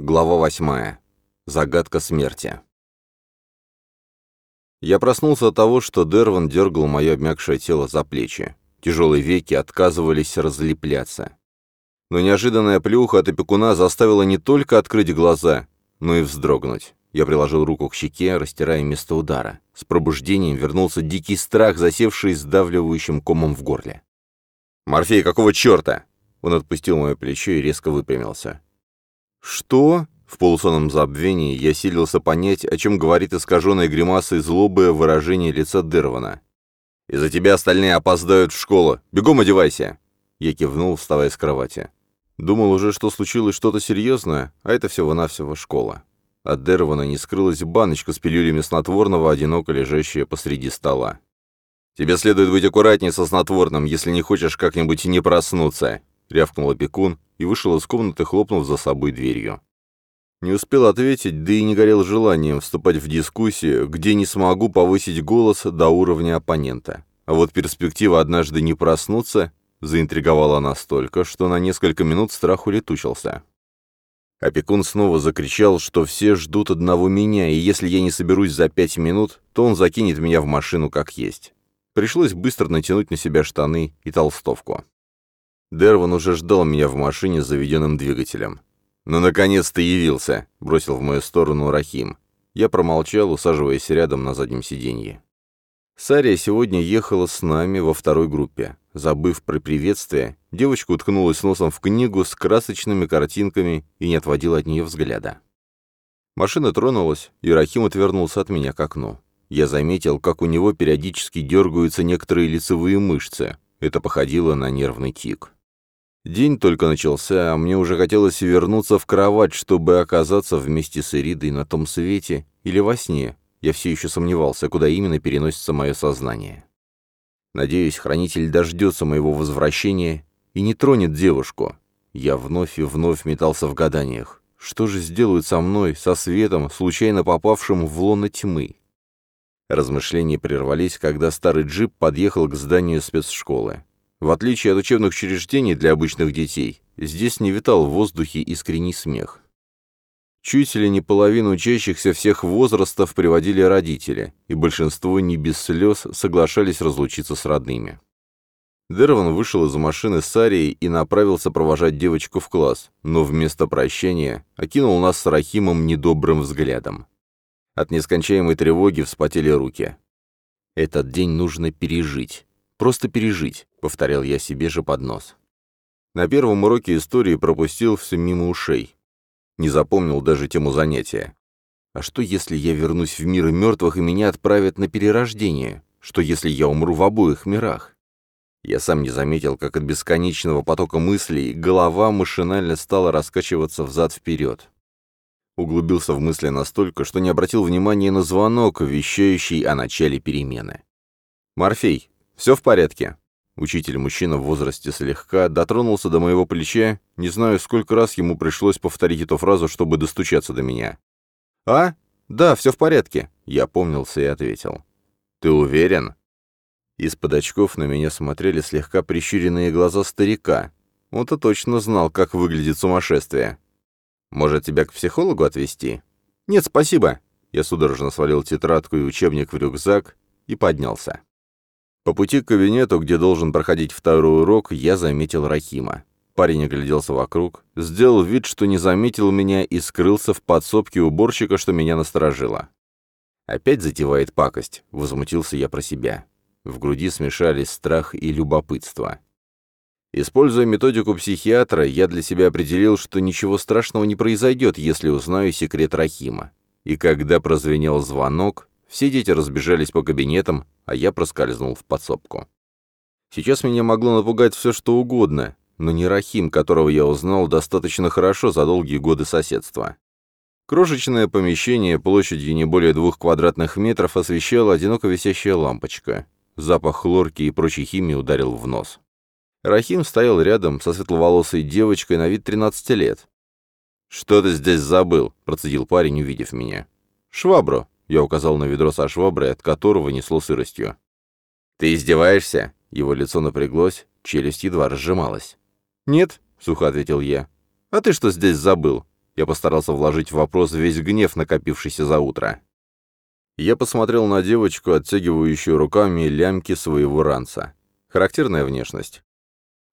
Глава восьмая. Загадка смерти. Я проснулся от того, что Дерван дергал мое обмякшее тело за плечи. Тяжелые веки отказывались разлепляться. Но неожиданная плюха от опекуна заставила не только открыть глаза, но и вздрогнуть. Я приложил руку к щеке, растирая место удара. С пробуждением вернулся дикий страх, засевший сдавливающим комом в горле. «Морфей, какого черта?» Он отпустил мое плечо и резко выпрямился. «Что?» В полусонном забвении я силился понять, о чем говорит искаженная гримасой злобое выражение лица Дервана. «Из-за тебя остальные опоздают в школу. Бегом одевайся!» Я кивнул, вставая с кровати. Думал уже, что случилось что-то серьезное, а это всего-навсего школа. От Дервана не скрылась баночка с пилюлями снотворного, одиноко лежащая посреди стола. «Тебе следует быть аккуратнее со снотворным, если не хочешь как-нибудь не проснуться», — рявкнул опекун и вышел из комнаты, хлопнув за собой дверью. Не успел ответить, да и не горел желанием вступать в дискуссию, где не смогу повысить голос до уровня оппонента. А вот перспектива однажды не проснуться заинтриговала настолько, что на несколько минут страх улетучился. Опекун снова закричал, что все ждут одного меня, и если я не соберусь за пять минут, то он закинет меня в машину как есть. Пришлось быстро натянуть на себя штаны и толстовку. Дерван уже ждал меня в машине с заведенным двигателем. «Ну, наконец-то явился!» — бросил в мою сторону Рахим. Я промолчал, усаживаясь рядом на заднем сиденье. Сария сегодня ехала с нами во второй группе. Забыв про приветствие, девочка уткнулась носом в книгу с красочными картинками и не отводила от нее взгляда. Машина тронулась, и Рахим отвернулся от меня к окну. Я заметил, как у него периодически дергаются некоторые лицевые мышцы. Это походило на нервный тик. День только начался, а мне уже хотелось вернуться в кровать, чтобы оказаться вместе с Иридой на том свете или во сне. Я все еще сомневался, куда именно переносится мое сознание. Надеюсь, хранитель дождется моего возвращения и не тронет девушку. Я вновь и вновь метался в гаданиях. Что же сделают со мной, со светом, случайно попавшим в лоно тьмы? Размышления прервались, когда старый джип подъехал к зданию спецшколы. В отличие от учебных учреждений для обычных детей, здесь не витал в воздухе искренний смех. Чуть ли не половину учащихся всех возрастов приводили родители, и большинство не без слез соглашались разлучиться с родными. Дерван вышел из машины с Арией и направился провожать девочку в класс, но вместо прощания окинул нас с Рахимом недобрым взглядом. От нескончаемой тревоги вспотели руки. Этот день нужно пережить. Просто пережить, повторял я себе же под нос. На первом уроке истории пропустил все мимо ушей. Не запомнил даже тему занятия. А что, если я вернусь в мир мертвых и меня отправят на перерождение? Что, если я умру в обоих мирах? Я сам не заметил, как от бесконечного потока мыслей голова машинально стала раскачиваться взад-вперед. Углубился в мысли настолько, что не обратил внимания на звонок, вещающий о начале перемены. «Морфей, «Все в порядке?» Учитель-мужчина в возрасте слегка дотронулся до моего плеча, не знаю, сколько раз ему пришлось повторить эту фразу, чтобы достучаться до меня. «А? Да, все в порядке», — я помнился и ответил. «Ты уверен?» Из-под очков на меня смотрели слегка прищуренные глаза старика. Он-то точно знал, как выглядит сумасшествие. «Может, тебя к психологу отвезти?» «Нет, спасибо». Я судорожно свалил тетрадку и учебник в рюкзак и поднялся. По пути к кабинету, где должен проходить второй урок, я заметил Рахима. Парень огляделся вокруг, сделал вид, что не заметил меня и скрылся в подсобке уборщика, что меня насторожило. «Опять затевает пакость», — возмутился я про себя. В груди смешались страх и любопытство. Используя методику психиатра, я для себя определил, что ничего страшного не произойдет, если узнаю секрет Рахима. И когда прозвенел звонок, все дети разбежались по кабинетам, а я проскользнул в подсобку. Сейчас меня могло напугать все, что угодно, но не Рахим, которого я узнал достаточно хорошо за долгие годы соседства. Крошечное помещение площадью не более двух квадратных метров освещала одиноко висящая лампочка. Запах хлорки и прочей химии ударил в нос. Рахим стоял рядом со светловолосой девочкой на вид 13 лет. «Что ты здесь забыл?» — процедил парень, увидев меня. «Швабру», я указал на ведро со шваброй, от которого несло сыростью. «Ты издеваешься?» Его лицо напряглось, челюсть едва разжималась. «Нет», — сухо ответил я. «А ты что здесь забыл?» Я постарался вложить в вопрос весь гнев, накопившийся за утро. Я посмотрел на девочку, оттягивающую руками лямки своего ранца. Характерная внешность.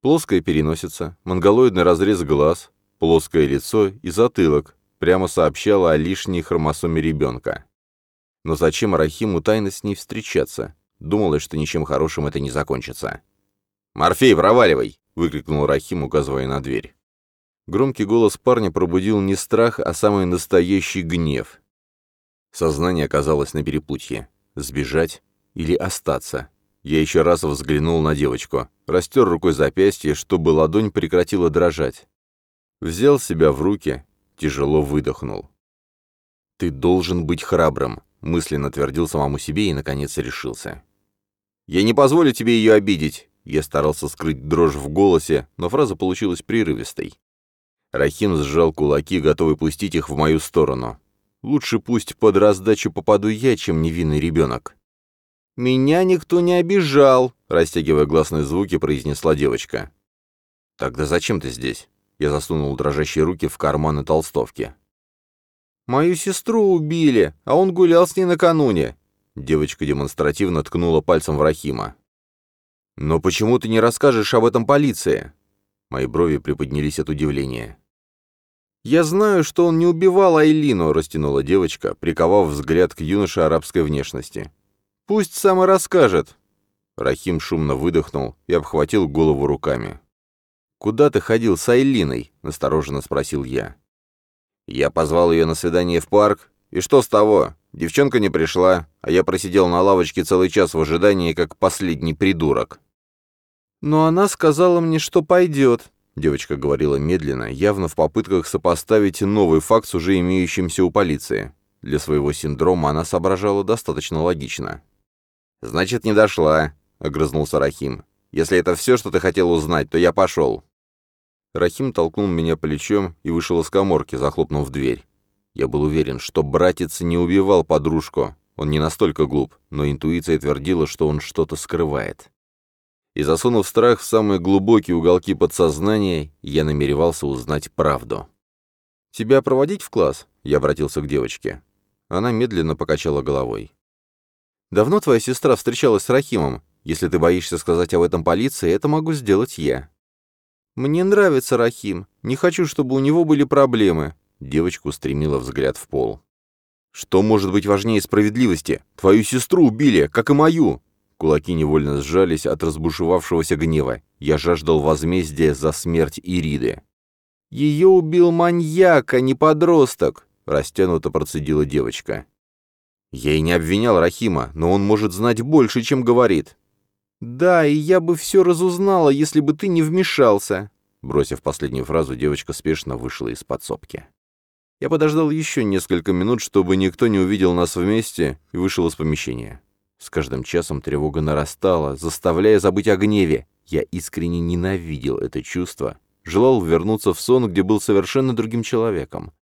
Плоская переносица, монголоидный разрез глаз, плоское лицо и затылок прямо сообщало о лишней хромосоме ребенка. Но зачем Рахиму тайно с ней встречаться? Думалось, что ничем хорошим это не закончится. «Морфей, проваливай!» — выкрикнул Рахим, указывая на дверь. Громкий голос парня пробудил не страх, а самый настоящий гнев. Сознание оказалось на перепутье. Сбежать или остаться? Я еще раз взглянул на девочку, растер рукой запястье, чтобы ладонь прекратила дрожать. Взял себя в руки, тяжело выдохнул. «Ты должен быть храбрым», — мысленно твердил самому себе и, наконец, решился. «Я не позволю тебе ее обидеть», — я старался скрыть дрожь в голосе, но фраза получилась прерывистой. Рахим сжал кулаки, готовый пустить их в мою сторону. Лучше пусть под раздачу попаду я, чем невинный ребенок. «Меня никто не обижал», — растягивая гласные звуки, произнесла девочка. «Тогда зачем ты здесь?» Я засунул дрожащие руки в карманы толстовки. «Мою сестру убили, а он гулял с ней накануне». Девочка демонстративно ткнула пальцем в Рахима. «Но почему ты не расскажешь об этом полиции?» Мои брови приподнялись от удивления. «Я знаю, что он не убивал Айлину», — растянула девочка, приковав взгляд к юноше арабской внешности. Пусть сам и расскажет». Рахим шумно выдохнул и обхватил голову руками. «Куда ты ходил с Айлиной?» — настороженно спросил я. «Я позвал ее на свидание в парк. И что с того? Девчонка не пришла, а я просидел на лавочке целый час в ожидании, как последний придурок». «Но она сказала мне, что пойдет», — девочка говорила медленно, явно в попытках сопоставить новый факт с уже имеющимся у полиции. Для своего синдрома она соображала достаточно логично. «Значит, не дошла», — огрызнулся Рахим. «Если это все, что ты хотел узнать, то я пошел». Рахим толкнул меня плечом и вышел из коморки, захлопнув дверь. Я был уверен, что братец не убивал подружку. Он не настолько глуп, но интуиция твердила, что он что-то скрывает. И засунув страх в самые глубокие уголки подсознания, я намеревался узнать правду. «Тебя проводить в класс?» — я обратился к девочке. Она медленно покачала головой. Давно твоя сестра встречалась с Рахимом? Если ты боишься сказать об этом полиции, это могу сделать я». «Мне нравится Рахим. Не хочу, чтобы у него были проблемы». Девочка устремила взгляд в пол. «Что может быть важнее справедливости? Твою сестру убили, как и мою!» Кулаки невольно сжались от разбушевавшегося гнева. Я жаждал возмездия за смерть Ириды. «Ее убил маньяк, а не подросток!» — растянуто процедила девочка. Я и не обвинял Рахима, но он может знать больше, чем говорит. «Да, и я бы все разузнала, если бы ты не вмешался». Бросив последнюю фразу, девочка спешно вышла из подсобки. Я подождал еще несколько минут, чтобы никто не увидел нас вместе, и вышел из помещения. С каждым часом тревога нарастала, заставляя забыть о гневе. Я искренне ненавидел это чувство, желал вернуться в сон, где был совершенно другим человеком.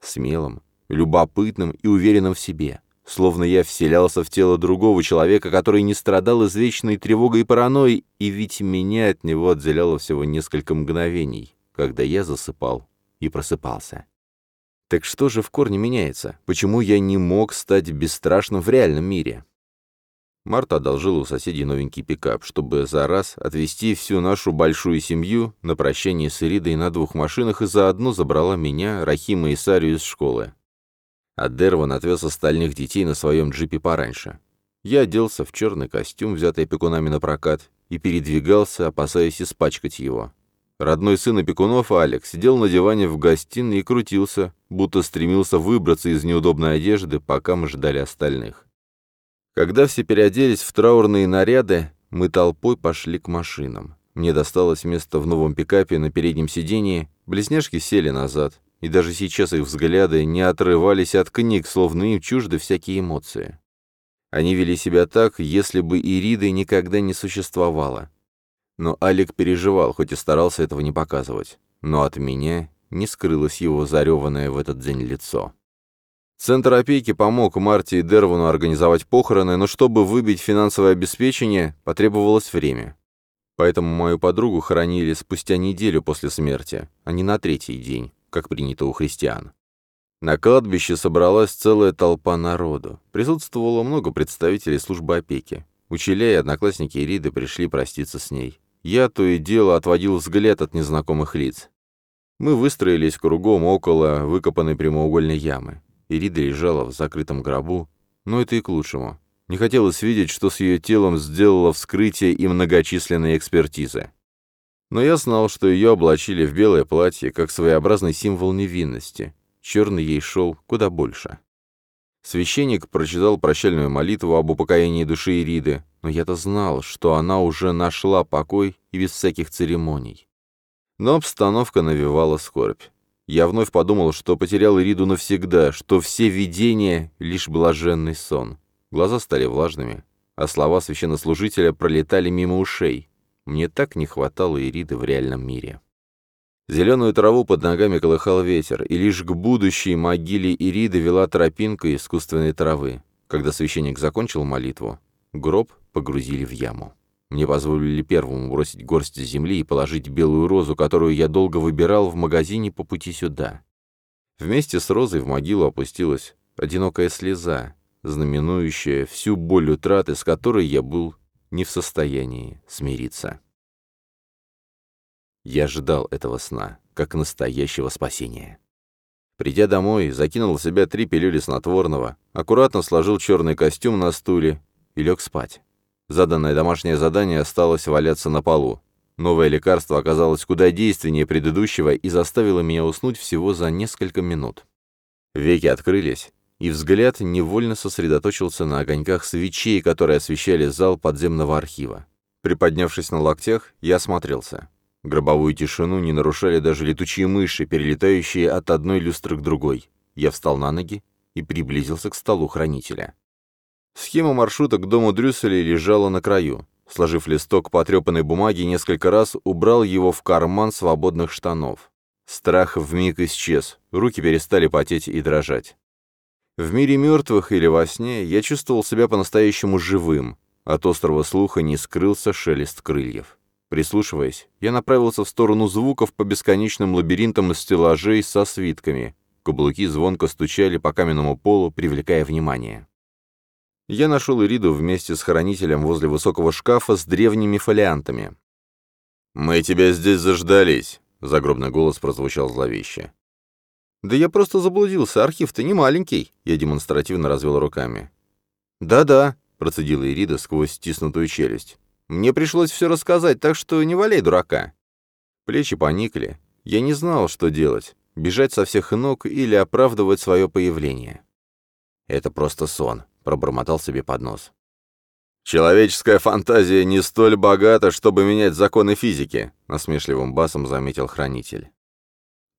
Смелым, любопытным и уверенным в себе словно я вселялся в тело другого человека, который не страдал извечной тревогой и паранойей, и ведь меня от него отделяло всего несколько мгновений, когда я засыпал и просыпался. Так что же в корне меняется? Почему я не мог стать бесстрашным в реальном мире? Марта одолжила у соседей новенький пикап, чтобы за раз отвезти всю нашу большую семью на прощание с Иридой на двух машинах и заодно забрала меня, Рахима и Сарию из школы а Дерван отвез остальных детей на своем джипе пораньше. Я оделся в черный костюм, взятый опекунами на прокат, и передвигался, опасаясь испачкать его. Родной сын опекунов, Алекс, сидел на диване в гостиной и крутился, будто стремился выбраться из неудобной одежды, пока мы ждали остальных. Когда все переоделись в траурные наряды, мы толпой пошли к машинам. Мне досталось место в новом пикапе на переднем сидении, близняшки сели назад и даже сейчас их взгляды не отрывались от книг, словно им чужды всякие эмоции. Они вели себя так, если бы Ириды никогда не существовало. Но Алик переживал, хоть и старался этого не показывать. Но от меня не скрылось его зареванное в этот день лицо. Центр опеки помог Марте и Дервану организовать похороны, но чтобы выбить финансовое обеспечение, потребовалось время. Поэтому мою подругу хоронили спустя неделю после смерти, а не на третий день как принято у христиан. На кладбище собралась целая толпа народу. Присутствовало много представителей службы опеки. Учителя и одноклассники Ириды пришли проститься с ней. Я то и дело отводил взгляд от незнакомых лиц. Мы выстроились кругом около выкопанной прямоугольной ямы. Ирида лежала в закрытом гробу, но это и к лучшему. Не хотелось видеть, что с ее телом сделало вскрытие и многочисленные экспертизы. Но я знал, что ее облачили в белое платье, как своеобразный символ невинности. Черный ей шел куда больше. Священник прочитал прощальную молитву об упокоении души Ириды, но я-то знал, что она уже нашла покой и без всяких церемоний. Но обстановка навевала скорбь. Я вновь подумал, что потерял Ириду навсегда, что все видения — лишь блаженный сон. Глаза стали влажными, а слова священнослужителя пролетали мимо ушей. Мне так не хватало Ириды в реальном мире. Зеленую траву под ногами колыхал ветер, и лишь к будущей могиле Ириды вела тропинка искусственной травы. Когда священник закончил молитву, гроб погрузили в яму. Мне позволили первому бросить горсть земли и положить белую розу, которую я долго выбирал в магазине по пути сюда. Вместе с розой в могилу опустилась одинокая слеза, знаменующая всю боль утраты, с которой я был не в состоянии смириться. Я ждал этого сна, как настоящего спасения. Придя домой, закинул в себя три пилюли снотворного, аккуратно сложил черный костюм на стуле и лег спать. Заданное домашнее задание осталось валяться на полу. Новое лекарство оказалось куда действеннее предыдущего и заставило меня уснуть всего за несколько минут. Веки открылись, и взгляд невольно сосредоточился на огоньках свечей, которые освещали зал подземного архива. Приподнявшись на локтях, я осмотрелся. Гробовую тишину не нарушали даже летучие мыши, перелетающие от одной люстры к другой. Я встал на ноги и приблизился к столу хранителя. Схема маршрута к дому Дрюсселя лежала на краю. Сложив листок потрепанной бумаги, несколько раз убрал его в карман свободных штанов. Страх вмиг исчез, руки перестали потеть и дрожать. В мире мертвых или во сне я чувствовал себя по-настоящему живым. От острого слуха не скрылся шелест крыльев. Прислушиваясь, я направился в сторону звуков по бесконечным лабиринтам стеллажей со свитками. Каблуки звонко стучали по каменному полу, привлекая внимание. Я нашел Ириду вместе с хранителем возле высокого шкафа с древними фолиантами. «Мы тебя здесь заждались», — загробный голос прозвучал зловеще. «Да я просто заблудился, архив-то не маленький», — я демонстративно развел руками. «Да-да», — процедила Ирида сквозь стиснутую челюсть. «Мне пришлось все рассказать, так что не валяй дурака». Плечи поникли. Я не знал, что делать — бежать со всех ног или оправдывать свое появление. «Это просто сон», — пробормотал себе под нос. «Человеческая фантазия не столь богата, чтобы менять законы физики», — насмешливым басом заметил хранитель.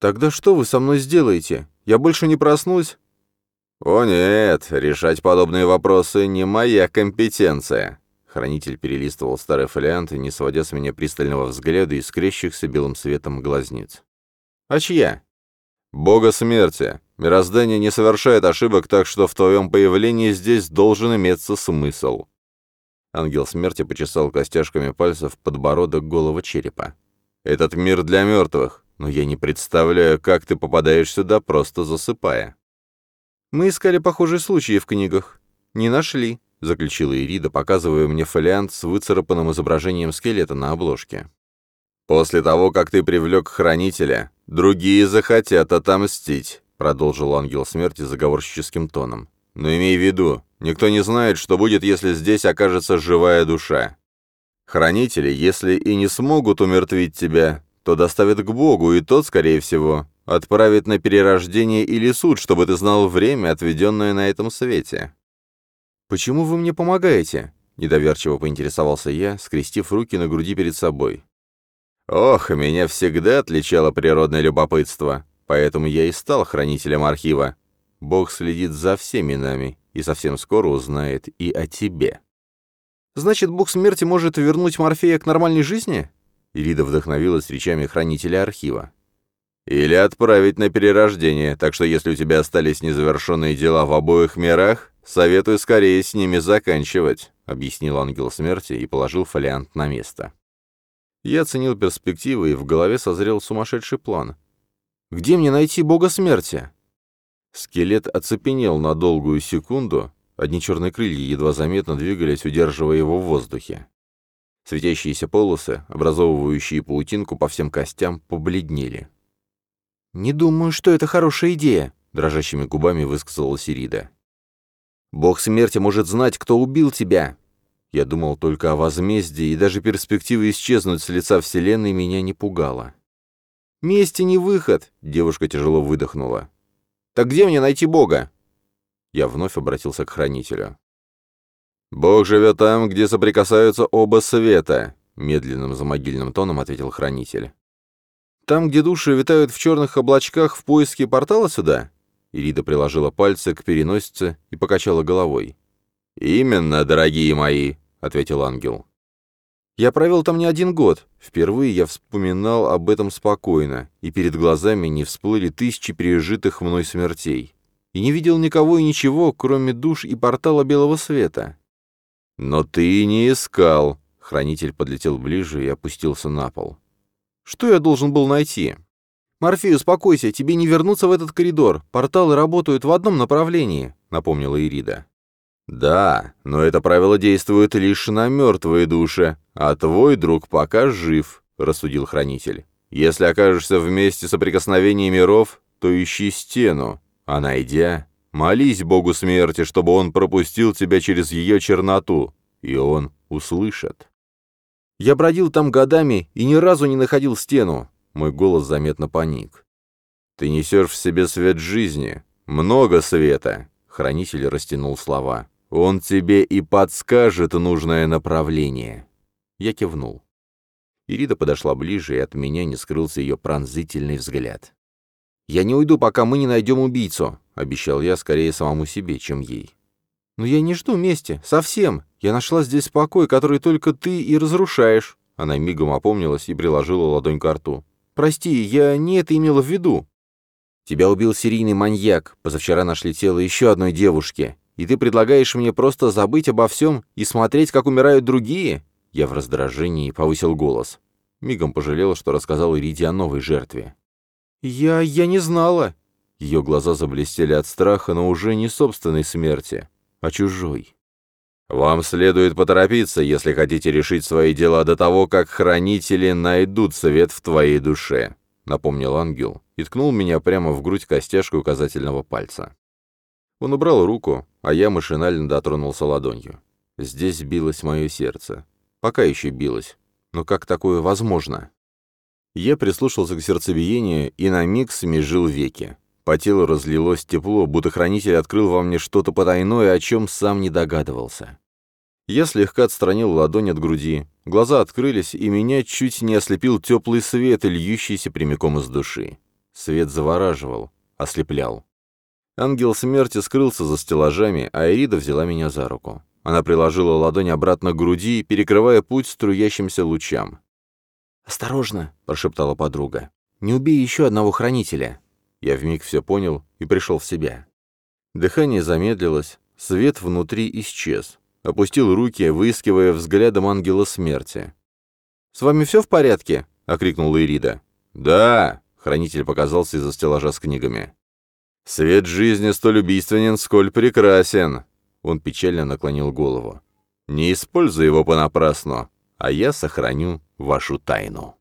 «Тогда что вы со мной сделаете? Я больше не проснусь?» «О нет, решать подобные вопросы не моя компетенция». Хранитель перелистывал старый фолиант, не сводя с меня пристального взгляда и скрещихся белым светом глазниц. «А чья?» «Бога смерти. Мироздание не совершает ошибок, так что в твоем появлении здесь должен иметься смысл». Ангел смерти почесал костяшками пальцев подбородок голого черепа. «Этот мир для мертвых, но я не представляю, как ты попадаешь сюда, просто засыпая». «Мы искали похожие случаи в книгах. Не нашли», — заключила Ирида, показывая мне фолиант с выцарапанным изображением скелета на обложке. «После того, как ты привлек хранителя, другие захотят отомстить продолжил ангел смерти заговорщическим тоном. «Но имей в виду, никто не знает, что будет, если здесь окажется живая душа. Хранители, если и не смогут умертвить тебя, то доставят к Богу, и тот, скорее всего, отправит на перерождение или суд, чтобы ты знал время, отведенное на этом свете». «Почему вы мне помогаете?» — недоверчиво поинтересовался я, скрестив руки на груди перед собой. «Ох, меня всегда отличало природное любопытство. Поэтому я и стал хранителем архива. Бог следит за всеми нами и совсем скоро узнает и о тебе. Значит, бог смерти может вернуть Морфея к нормальной жизни? Ирида вдохновилась речами хранителя архива. Или отправить на перерождение, так что если у тебя остались незавершенные дела в обоих мирах, советую скорее с ними заканчивать, объяснил ангел смерти и положил фолиант на место. Я оценил перспективы, и в голове созрел сумасшедший план. Где мне найти бога смерти?» Скелет оцепенел на долгую секунду, одни черные крылья едва заметно двигались, удерживая его в воздухе. Светящиеся полосы, образовывающие паутинку по всем костям, побледнели. «Не думаю, что это хорошая идея», — дрожащими губами высказала Сирида. «Бог смерти может знать, кто убил тебя!» Я думал только о возмездии, и даже перспектива исчезнуть с лица Вселенной меня не пугала. «Мести не выход!» — девушка тяжело выдохнула. «Так где мне найти Бога?» Я вновь обратился к хранителю. «Бог живет там, где соприкасаются оба света», — медленным замогильным тоном ответил хранитель. «Там, где души витают в черных облачках в поиске портала сюда?» Ирида приложила пальцы к переносице и покачала головой. «Именно, дорогие мои», — ответил ангел. «Я провел там не один год. Впервые я вспоминал об этом спокойно, и перед глазами не всплыли тысячи пережитых мной смертей. И не видел никого и ничего, кроме душ и портала белого света. «Но ты не искал!» Хранитель подлетел ближе и опустился на пол. «Что я должен был найти?» «Морфей, успокойся, тебе не вернуться в этот коридор. Порталы работают в одном направлении», — напомнила Ирида. «Да, но это правило действует лишь на мертвые души, а твой друг пока жив», — рассудил Хранитель. «Если окажешься в месте соприкосновения миров, то ищи стену, а найдя, Молись Богу смерти, чтобы он пропустил тебя через ее черноту, и он услышит. Я бродил там годами и ни разу не находил стену. Мой голос заметно паник. Ты несешь в себе свет жизни. Много света. Хранитель растянул слова. Он тебе и подскажет нужное направление. Я кивнул. Ирида подошла ближе, и от меня не скрылся ее пронзительный взгляд. «Я не уйду, пока мы не найдем убийцу», — обещал я скорее самому себе, чем ей. «Но я не жду мести, совсем. Я нашла здесь покой, который только ты и разрушаешь». Она мигом опомнилась и приложила ладонь к рту. «Прости, я не это имела в виду». «Тебя убил серийный маньяк. Позавчера нашли тело еще одной девушки. И ты предлагаешь мне просто забыть обо всем и смотреть, как умирают другие?» Я в раздражении повысил голос. Мигом пожалела, что рассказал Ириде о новой жертве. «Я... я не знала». Ее глаза заблестели от страха, но уже не собственной смерти, а чужой. «Вам следует поторопиться, если хотите решить свои дела до того, как хранители найдут свет в твоей душе», — напомнил ангел и ткнул меня прямо в грудь костяшкой указательного пальца. Он убрал руку, а я машинально дотронулся ладонью. Здесь билось мое сердце. Пока еще билось. Но как такое возможно? Я прислушался к сердцебиению и на миг смежил веки. По телу разлилось тепло, будто хранитель открыл во мне что-то потайное, о чем сам не догадывался. Я слегка отстранил ладонь от груди, глаза открылись, и меня чуть не ослепил теплый свет, льющийся прямиком из души. Свет завораживал, ослеплял. Ангел смерти скрылся за стеллажами, а Эрида взяла меня за руку. Она приложила ладонь обратно к груди, перекрывая путь струящимся лучам. «Осторожно!» — прошептала подруга. «Не убей еще одного хранителя!» Я вмиг все понял и пришел в себя. Дыхание замедлилось, свет внутри исчез. Опустил руки, выискивая взглядом ангела смерти. «С вами все в порядке?» — окрикнула Ирида. «Да!» — хранитель показался из-за стеллажа с книгами. «Свет жизни столь убийственен, сколь прекрасен!» Он печально наклонил голову. «Не используй его понапрасну, а я сохраню вашу тайну.